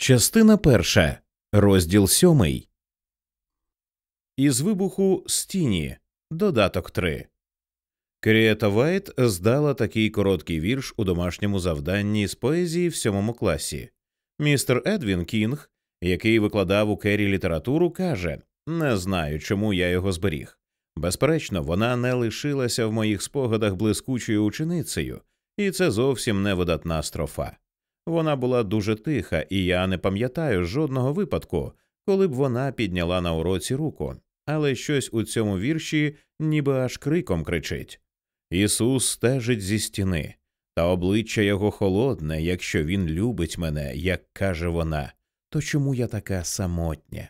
Частина перша, розділ сьомий. Із Вибуху тіні. Додаток 3. Керієтта Вайт здала такий короткий вірш у домашньому завданні з поезії в сьомому класі. Містер Едвін Кінг, який викладав у Керрі літературу, каже Не знаю, чому я його зберіг. Безперечно, вона не лишилася в моїх спогадах блискучою ученицею, і це зовсім не видатна строфа. Вона була дуже тиха, і я не пам'ятаю жодного випадку, коли б вона підняла на уроці руку, але щось у цьому вірші ніби аж криком кричить Ісус стежить зі стіни, та обличчя його холодне, якщо він любить мене, як каже вона, то чому я така самотня?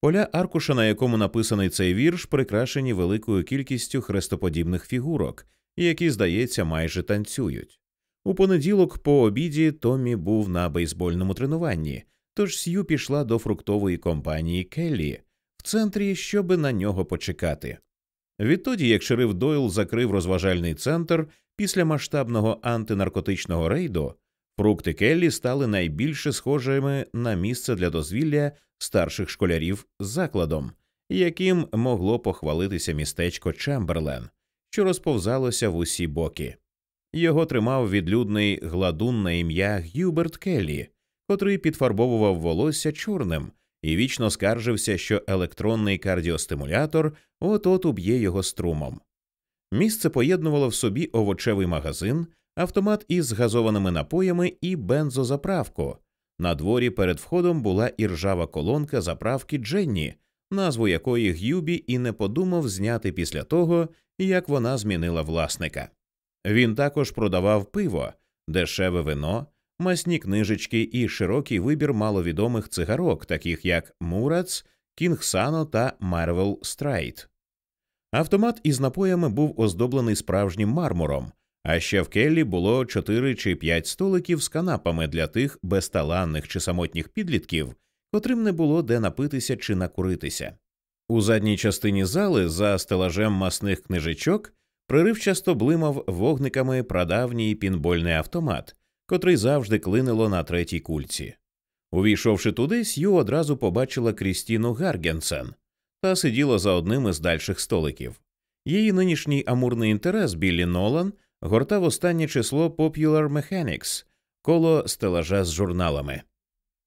Поля аркуша, на якому написаний цей вірш, прикрашені великою кількістю хрестоподібних фігурок, які, здається, майже танцюють. У понеділок по обіді Томмі був на бейсбольному тренуванні, тож Сью пішла до фруктової компанії Келлі в центрі, щоби на нього почекати. Відтоді, як шериф Дойл закрив розважальний центр після масштабного антинаркотичного рейду, фрукти Келлі стали найбільше схожими на місце для дозвілля старших школярів з закладом, яким могло похвалитися містечко Чемберлен, що розповзалося в усі боки. Його тримав відлюдний гладун на ім'я Гюберт Келлі, котрий підфарбовував волосся чорним і вічно скаржився, що електронний кардіостимулятор от от уб'є його струмом. Місце поєднувало в собі овочевий магазин, автомат із газованими напоями і бензозаправку. На дворі перед входом була іржава колонка заправки Дженні, назву якої Г'юбі і не подумав зняти після того, як вона змінила власника. Він також продавав пиво, дешеве вино, масні книжечки і широкий вибір маловідомих цигарок, таких як Мурад, Кінг Сано та Марвел Страйт. Автомат із напоями був оздоблений справжнім мармуром, а ще в Келлі було чотири чи п'ять столиків з канапами для тих безталанних чи самотніх підлітків, котрим не було де напитися чи накуритися. У задній частині зали за стелажем масних книжечок Приривчасто блимав вогниками прадавній пінбольний автомат, котрий завжди клинило на третій кульці. Увійшовши туди, Сью одразу побачила Крістіну Гаргенсен та сиділа за одним із дальших столиків. Її нинішній амурний інтерес Біллі Нолан гортав останнє число Popular Mechanics коло стелажа з журналами.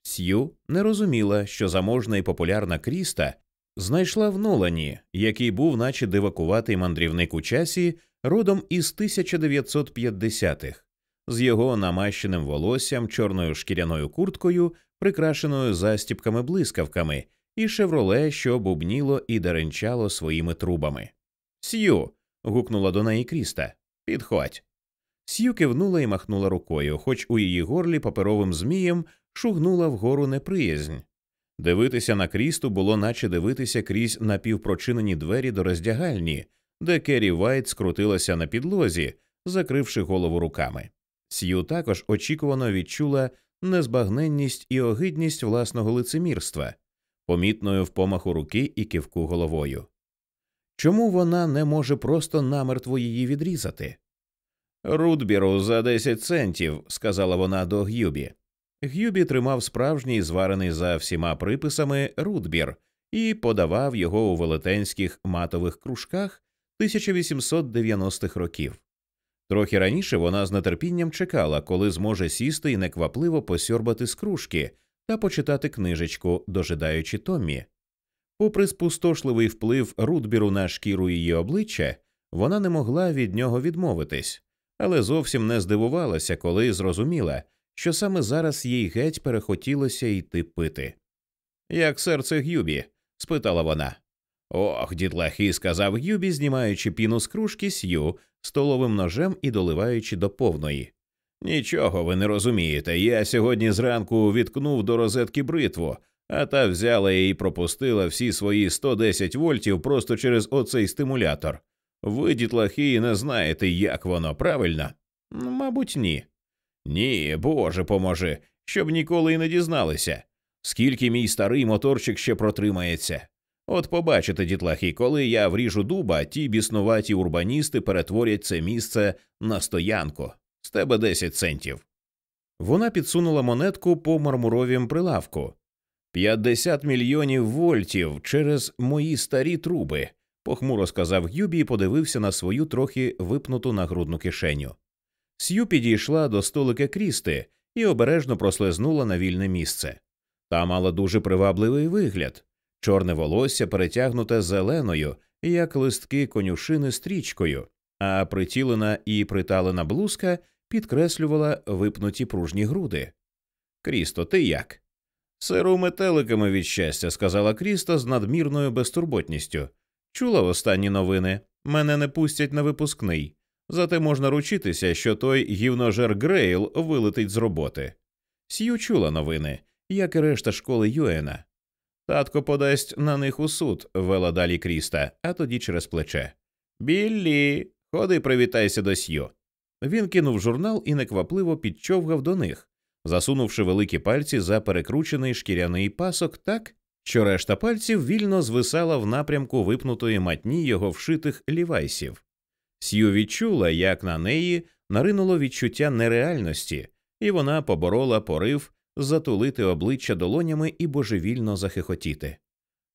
Сью не розуміла, що заможна і популярна Кріста знайшла в Нолані, який був, наче дивакуватий мандрівник у часі, родом із 1950-х, з його намащеним волоссям, чорною шкіряною курткою, прикрашеною застіпками блискавками, і шевроле, що бубніло і деренчало своїми трубами. Сью. гукнула до неї Кріста. Підходь. Сью кивнула і махнула рукою, хоч у її горлі паперовим змієм шугнула вгору неприязнь. Дивитися на Крісту було наче дивитися крізь напівпрочинені двері до роздягальні, де Керрі Вайт скрутилася на підлозі, закривши голову руками. Сью також очікувано відчула незбагненність і огидність власного лицемірства, помітною в помаху руки і кивку головою. Чому вона не може просто намертво її відрізати? Рудбіру за десять центів, сказала вона до Гюбі. Гюбі тримав справжній зварений за всіма приписами рудбір і подавав його у велетенських матових кружках 1890-х років. Трохи раніше вона з нетерпінням чекала, коли зможе сісти і неквапливо посьорбати з кружки та почитати книжечку, дожидаючи Томмі. Попри спустошливий вплив рудбіру на шкіру її обличчя, вона не могла від нього відмовитись, але зовсім не здивувалася, коли зрозуміла, що саме зараз їй геть перехотілося йти пити. Як серце Гюбі? спитала вона. Ох, дітлахи, сказав Гюбі, знімаючи піну з кружки сью столовим ножем і доливаючи до повної. Нічого ви не розумієте. Я сьогодні зранку відкнув до розетки бритву, а та взяла і пропустила всі свої 110 вольтів просто через оцей стимулятор. Ви, дітлахи, не знаєте, як воно правильно? Мабуть, ні. Ні, Боже поможи, щоб ніколи й не дізналися. Скільки мій старий моторчик ще протримається. От побачите, дітлахи, коли я вріжу дуба, ті біснуваті урбаністи перетворять це місце на стоянку з тебе 10 центів. Вона підсунула монетку по мармуровім прилавку. П'ятдесят мільйонів вольтів через мої старі труби, похмуро сказав Гюбі і подивився на свою трохи випнуту нагрудну кишеню. Сью підійшла до столика крісти і обережно прослизнула на вільне місце. Та мала дуже привабливий вигляд чорне волосся перетягнуте зеленою, як листки конюшини стрічкою, а притілена і приталена блузка підкреслювала випнуті пружні груди. Крісто, ти як? Сиру метеликами від щастя, сказала Крісто з надмірною безтурботністю. Чула останні новини. Мене не пустять на випускний. Зате можна ручитися, що той гівножер Грейл вилетить з роботи. Сью чула новини, як і решта школи Юена. Татко подасть на них у суд, вела далі Кріста, а тоді через плече. Біллі, ходи, привітайся до Сью. Він кинув журнал і неквапливо підчовгав до них, засунувши великі пальці за перекручений шкіряний пасок так, що решта пальців вільно звисала в напрямку випнутої матні його вшитих лівайсів. Сью відчула, як на неї наринуло відчуття нереальності, і вона поборола порив затулити обличчя долонями і божевільно захихотіти.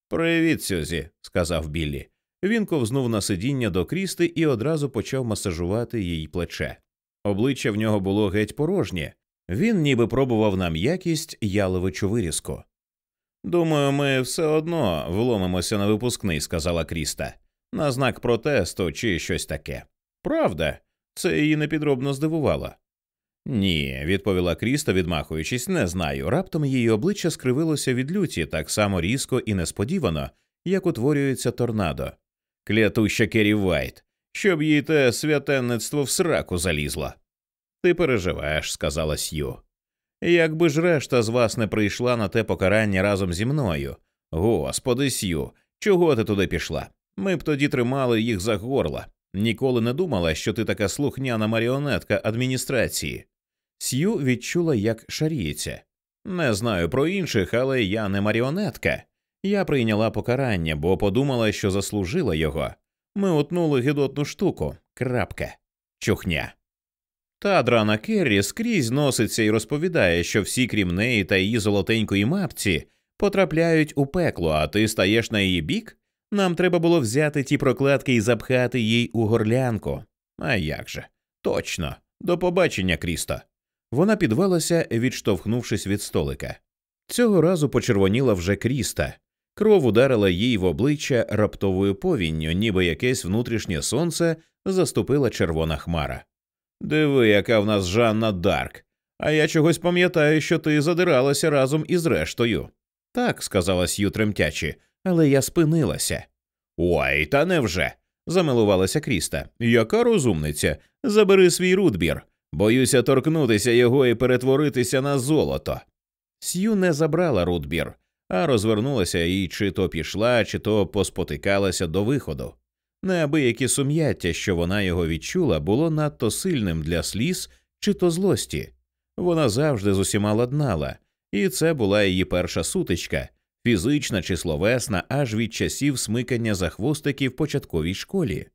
Привіт, Сюзі, сказав Біллі. Він ковзнув на сидіння до крісти і одразу почав масажувати їй плече. Обличчя в нього було геть порожнє, він ніби пробував на м'якість яловичу вирізку. Думаю, ми все одно вломимося на випускний, сказала Кріста, на знак протесту чи щось таке. Правда, це її непідробно здивувало. Ні, відповіла Кріста, відмахуючись, не знаю. Раптом її обличчя скривилося від люті так само різко і несподівано, як утворюється торнадо. Клятуща Керрі Вайт, щоб їй те святенництво в сраку залізло. Ти переживеш, сказала Сью. Якби ж решта з вас не прийшла на те покарання разом зі мною. Господи Сью, чого ти туди пішла? Ми б тоді тримали їх за горло. Ніколи не думала, що ти така слухняна маріонетка адміністрації. Сью відчула, як шаріється. Не знаю про інших, але я не маріонетка. Я прийняла покарання, бо подумала, що заслужила його. Ми утнули гидотну штуку. Крапка. Чухня. Та драна Керрі скрізь носиться і розповідає, що всі, крім неї та її золотенької мапці, потрапляють у пекло, а ти стаєш на її бік. Нам треба було взяти ті прокладки і запхати їй у горлянку. А як же? Точно. До побачення, Крісто. Вона підвелася, відштовхнувшись від столика. Цього разу почервоніла вже Кріста, кров ударила їй в обличчя раптовою повінню, ніби якесь внутрішнє сонце заступила червона хмара. Диви, яка в нас Жанна Дарк. А я чогось пам'ятаю, що ти задиралася разом із рештою. Так, сказала Сью тремтячи, але я спинилася. Ой, та невже? замилувалася Кріста. Яка розумниця? Забери свій рудбір. Боюся торкнутися його і перетворитися на золото. Сью не забрала рудбір, а розвернулася і чи то пішла, чи то поспотикалася до виходу. Неабияке сум'яття, що вона його відчула, було надто сильним для сліз чи то злості. Вона завжди з усіма ладнала, і це була її перша сутичка, фізична чи словесна, аж від часів смикання за хвостики в початковій школі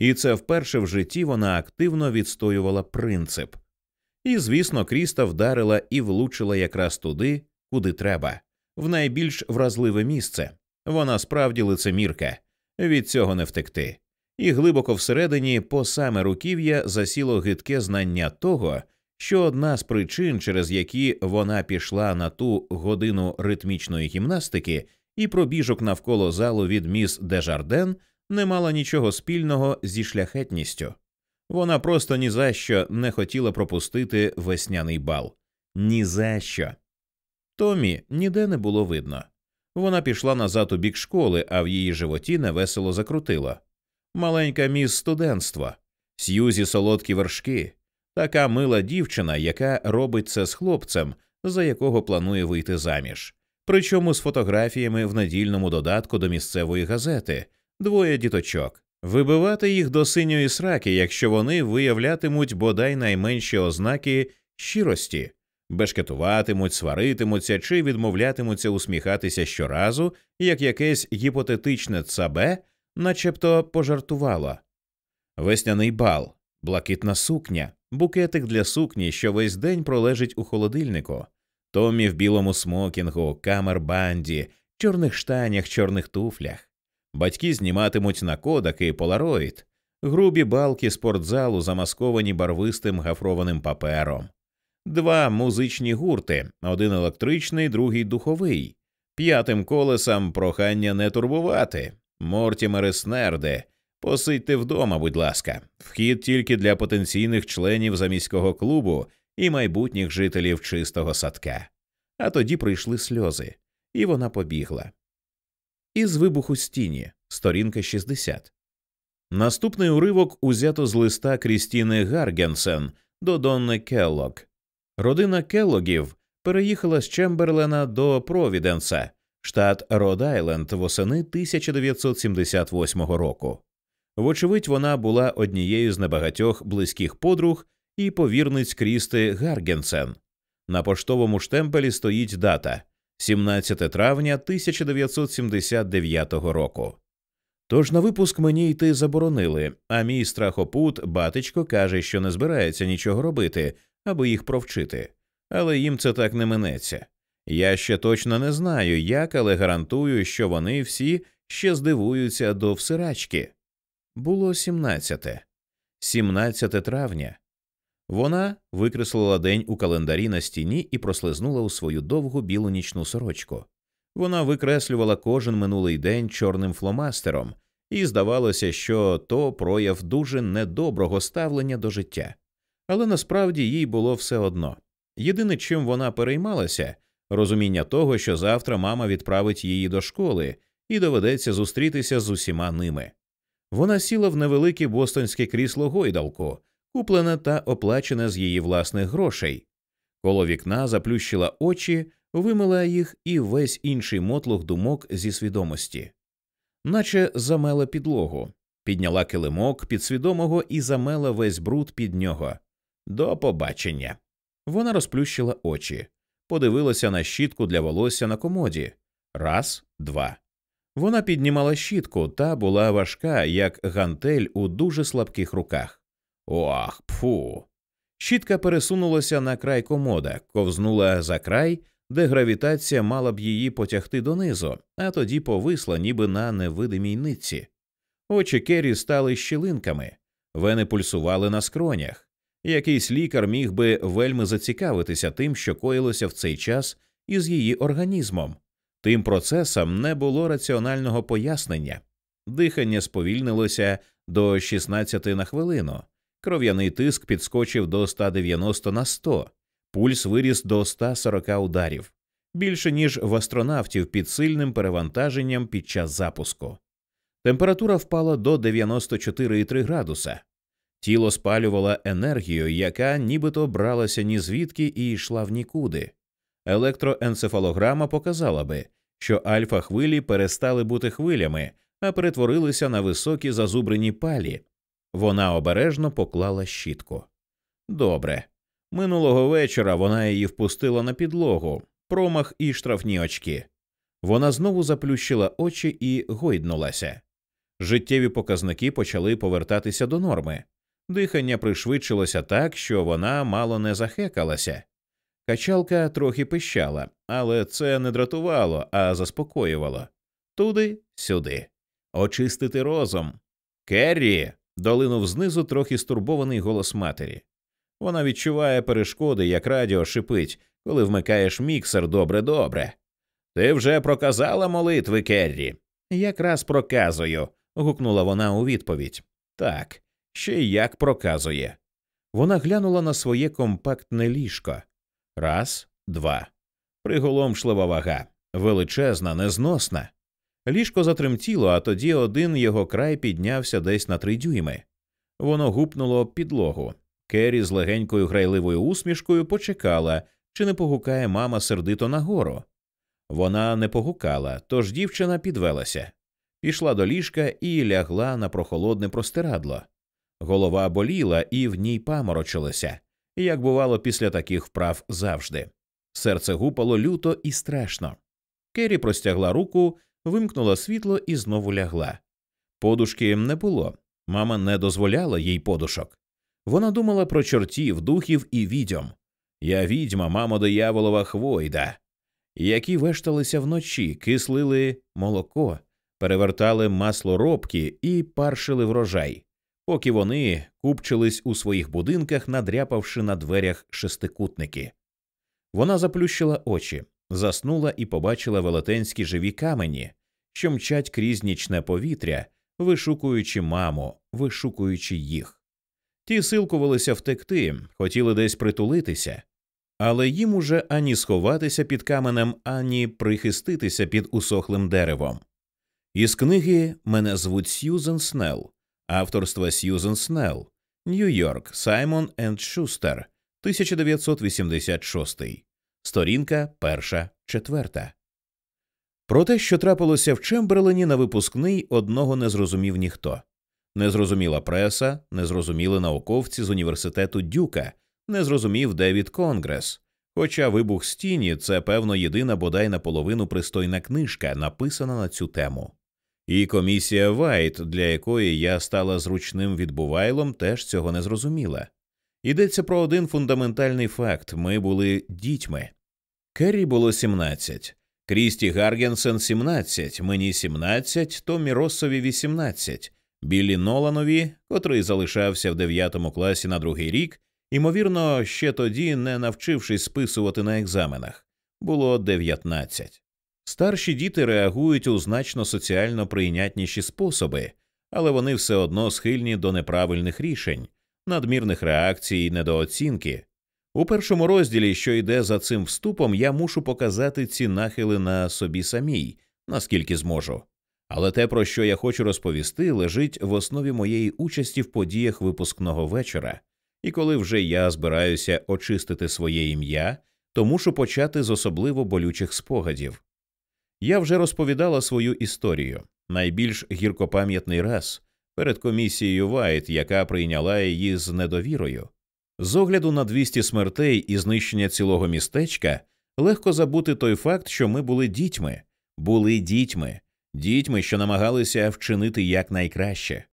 і це вперше в житті вона активно відстоювала принцип. І, звісно, Кріста вдарила і влучила якраз туди, куди треба, в найбільш вразливе місце. Вона справді лицемірка, від цього не втекти. І глибоко всередині, по саме руків'я, засіло гидке знання того, що одна з причин, через які вона пішла на ту годину ритмічної гімнастики і пробіжок навколо залу від міс Дежарден, не мала нічого спільного зі шляхетністю. Вона просто ні за що не хотіла пропустити весняний бал. Ні за що. Томі ніде не було видно. Вона пішла назад у бік школи, а в її животі невесело закрутило. Маленька міс студентства, Сьюзі солодкі вершки, така мила дівчина, яка робить це з хлопцем, за якого планує вийти заміж. Причому з фотографіями в недільному додатку до місцевої газети, двоє діточок, вибивати їх до синьої сраки, якщо вони виявлятимуть бодай найменші ознаки щирості, бешкетуватимуть, сваритимуться чи відмовлятимуться усміхатися щоразу, як якесь гіпотетичне цабе, начебто пожартувало. Весняний бал. Блакитна сукня, букетик для сукні, що весь день пролежить у холодильнику, Томмі в білому смокінгу, камербанді, чорних штанях, чорних туфлях. Батьки зніматимуть на кодак і полароїд, грубі балки спортзалу, замасковані барвистим гафрованим папером, два музичні гурти, один електричний, другий духовий, п'ятим колесам прохання не турбувати, Мортімери Снерди, посидьте вдома, будь ласка, вхід тільки для потенційних членів заміського клубу і майбутніх жителів чистого садка. А тоді прийшли сльози, і вона побігла. Із вибуху стіні, сторінка 60. Наступний уривок узято з листа Крістіни Гаргенсен до Донни Келлог. Родина Келлогів переїхала з Чемберлена до Провіденса, штат Род Айленд, восени 1978 року. Вочевидь, вона була однією з небагатьох близьких подруг і повірниць Крісти Гаргенсен. На поштовому штемпелі стоїть дата 17 травня 1979 року. Тож на випуск мені йти заборонили, а мій страхопут батечко каже, що не збирається нічого робити, аби їх провчити, але їм це так не минеться. Я ще точно не знаю, як, але гарантую, що вони всі ще здивуються до всирачки. Було 17. 17 травня. Вона викреслила день у календарі на стіні і прослизнула у свою довгу білу нічну сорочку. Вона викреслювала кожен минулий день чорним фломастером, і здавалося, що то прояв дуже недоброго ставлення до життя. Але насправді їй було все одно. Єдине, чим вона переймалася, розуміння того, що завтра мама відправить її до школи і доведеться зустрітися з усіма ними. Вона сіла в невелике бостонське крісло гойдалку, куплене та оплачене з її власних грошей. Коло вікна заплющила очі, вимила їх і весь інший мотлух думок зі свідомості, наче замела підлогу, підняла килимок підсвідомого і замела весь бруд під нього. До побачення. Вона розплющила очі, подивилася на щітку для волосся на комоді. Раз, два. Вона піднімала щітку та була важка, як гантель у дуже слабких руках. Ох, пфу. Щітка пересунулася на край комода, ковзнула за край, де гравітація мала б її потягти донизу, а тоді повисла, ніби на невидимій нитці. Очі Керрі стали щілинками, вени пульсували на скронях. Якийсь лікар міг би вельми зацікавитися тим, що коїлося в цей час із її організмом. Тим процесам не було раціонального пояснення. Дихання сповільнилося до 16 на хвилину, кров'яний тиск підскочив до 190 на 100, пульс виріс до 140 ударів, більше ніж в астронавтів під сильним перевантаженням під час запуску. Температура впала до 94,3 градуса. Тіло спалювало енергію, яка нібито бралася ні звідки і йшла в нікуди. Електроенцефалограма показала би, що альфа хвилі перестали бути хвилями, а перетворилися на високі зазубрені палі. Вона обережно поклала щітку. Добре. Минулого вечора вона її впустила на підлогу, промах і штрафні очки. Вона знову заплющила очі і гойднулася. Життєві показники почали повертатися до норми. Дихання пришвидшилося так, що вона мало не захекалася. Качалка трохи пищала, але це не дратувало, а заспокоювало туди, сюди. Очистити розум. Керрі. долинув знизу трохи стурбований голос матері. Вона відчуває перешкоди, як радіо шипить, коли вмикаєш міксер добре добре. Ти вже проказала молитви, Керрі? Якраз проказую. гукнула вона у відповідь. Так, ще й як проказує. Вона глянула на своє компактне ліжко. Раз, два. Приголомшлива вага, величезна, незносна. Ліжко затремтіло, а тоді один його край піднявся десь на три дюйми. Воно гупнуло підлогу. Керрі з легенькою грайливою усмішкою почекала, чи не погукає мама сердито нагору. Вона не погукала, тож дівчина підвелася, пішла до ліжка і лягла на прохолодне простирадло. Голова боліла і в ній як бувало після таких вправ завжди. Серце гупало люто і страшно. Керрі простягла руку, вимкнула світло і знову лягла. Подушки не було. Мама не дозволяла їй подушок. Вона думала про чортів, духів і відьом. Я відьма, мамо дияволова хвойда, які вешталися вночі, кислили молоко, перевертали масло робки і паршили врожай, поки вони купчились у своїх будинках, надряпавши на дверях шестикутники. Вона заплющила очі, заснула і побачила велетенські живі камені, що мчать крізь нічне повітря, вишукуючи маму, вишукуючи їх. Ті силкувалися втекти, хотіли десь притулитися, але їм уже ані сховатися під каменем, ані прихиститися під усохлим деревом. Із книги мене звуть Сьюзен Снелл, авторства Сьюзен Снелл, Нью-Йорк, Simon and Schuster, 1986, сторінка перша, четверта. Про те, що трапилося в Чемберлені на випускний, одного не зрозумів ніхто. Не зрозуміла преса, не зрозуміли науковці з університету Дюка, не зрозумів Девід Конгрес. Хоча Вибух тіні це, певно, єдина бодай наполовину пристойна книжка, написана на цю тему. І комісія Вайт, для якої я стала зручним відбувайлом, теж цього не зрозуміла. Йдеться про один фундаментальний факт ми були дітьми. Керрі було 17, Крісті Гаргенсен 17, мені 17, Томмі Россові 18, Біллі Ноланові, котрий залишався в 9 класі на другий рік, ймовірно, ще тоді, не навчившись списувати на екзаменах, було 19. Старші діти реагують у значно соціально прийнятніші способи, але вони все одно схильні до неправильних рішень, надмірних реакцій і недооцінки. У першому розділі, що йде за цим вступом, я мушу показати ці нахили на собі самій, наскільки зможу. Але те, про що я хочу розповісти, лежить в основі моєї участі в подіях випускного вечора, і коли вже я збираюся очистити своє ім'я, то мушу почати з особливо болючих спогадів. Я вже розповідала свою історію найбільш гіркопам'ятний раз перед комісією Вайт, яка прийняла її з недовірою. З огляду на 200 смертей і знищення цілого містечка легко забути той факт, що ми були дітьми, були дітьми, дітьми, що намагалися вчинити якнайкраще.